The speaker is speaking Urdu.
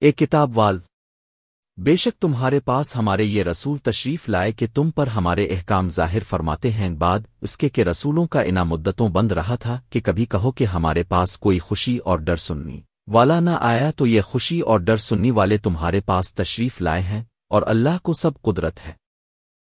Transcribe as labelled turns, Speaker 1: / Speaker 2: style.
Speaker 1: اے کتاب وال، بے شک تمہارے پاس ہمارے یہ رسول تشریف لائے کہ تم پر ہمارے احکام ظاہر فرماتے ہیں، بعد اس کے کہ رسولوں کا انا مدتوں بند رہا تھا کہ کبھی کہو کہ ہمارے پاس کوئی خوشی اور ڈر سننی۔ والا نہ آیا تو یہ خوشی اور ڈر سننی والے تمہارے پاس تشریف لائے ہیں اور اللہ کو سب قدرت ہے۔